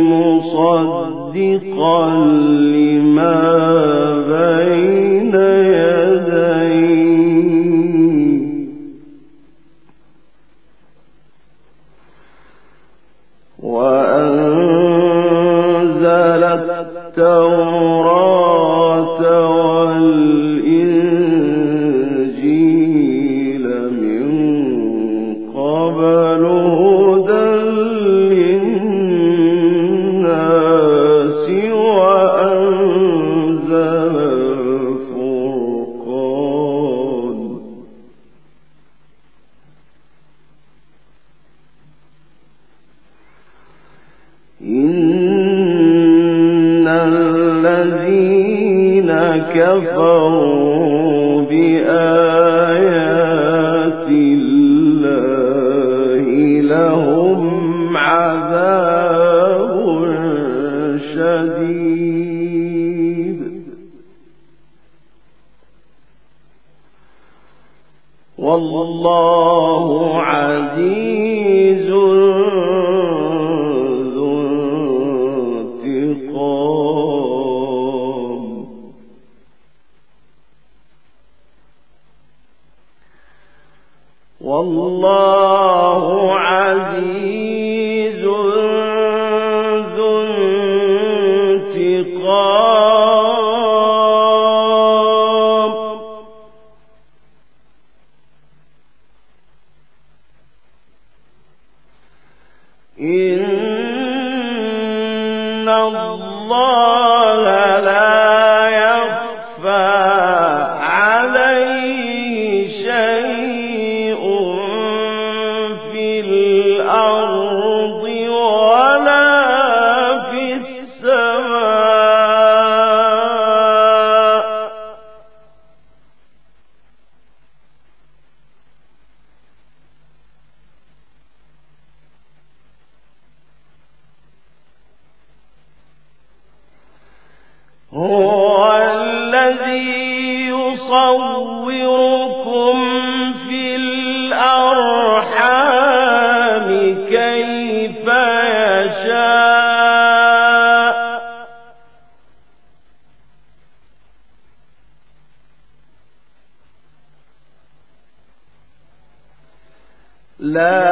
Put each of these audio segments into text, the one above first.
مصدقا لما بين يديه. وأنزل التوراة لهم عذاب هو الذي يصوركم في الأرحام كيف يشاء. لا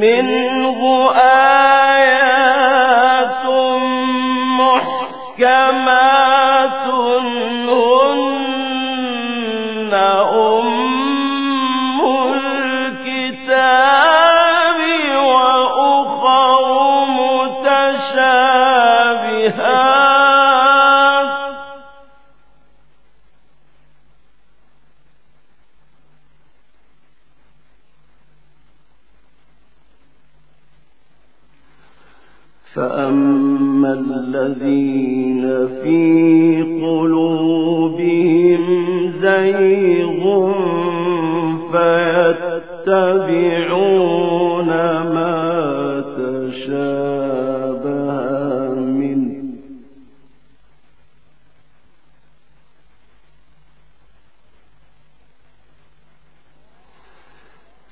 منه آيات محكمات الذين في قلوبهم زيغ فيتبعون ما تشابه منه.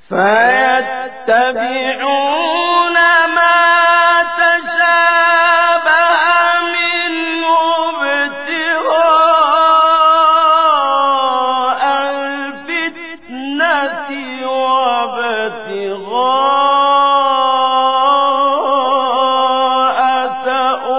فيتبعون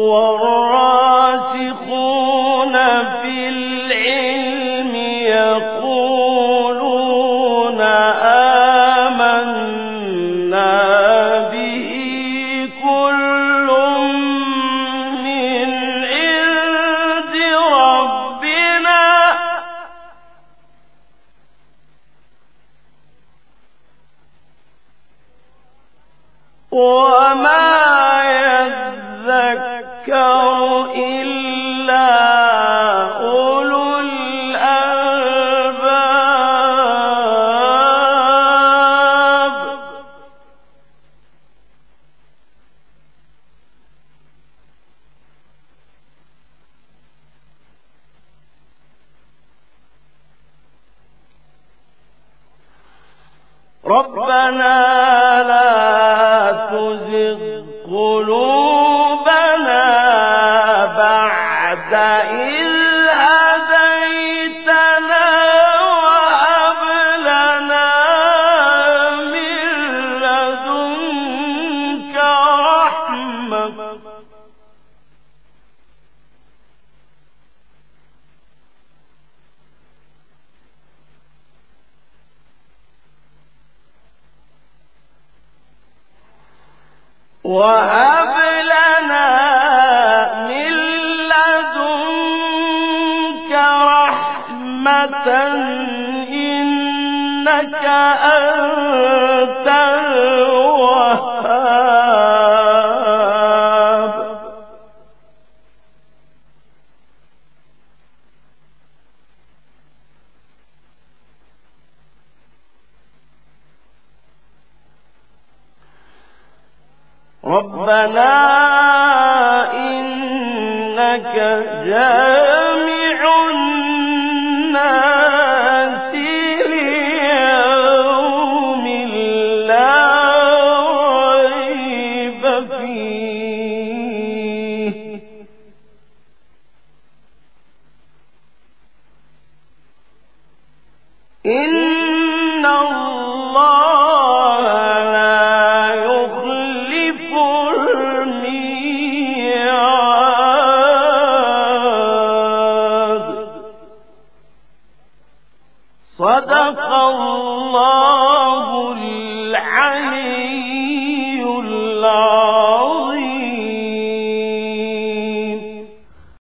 والراسخون ربنا لا وهب لنا من لدنك رحمة إنك أنت ربنا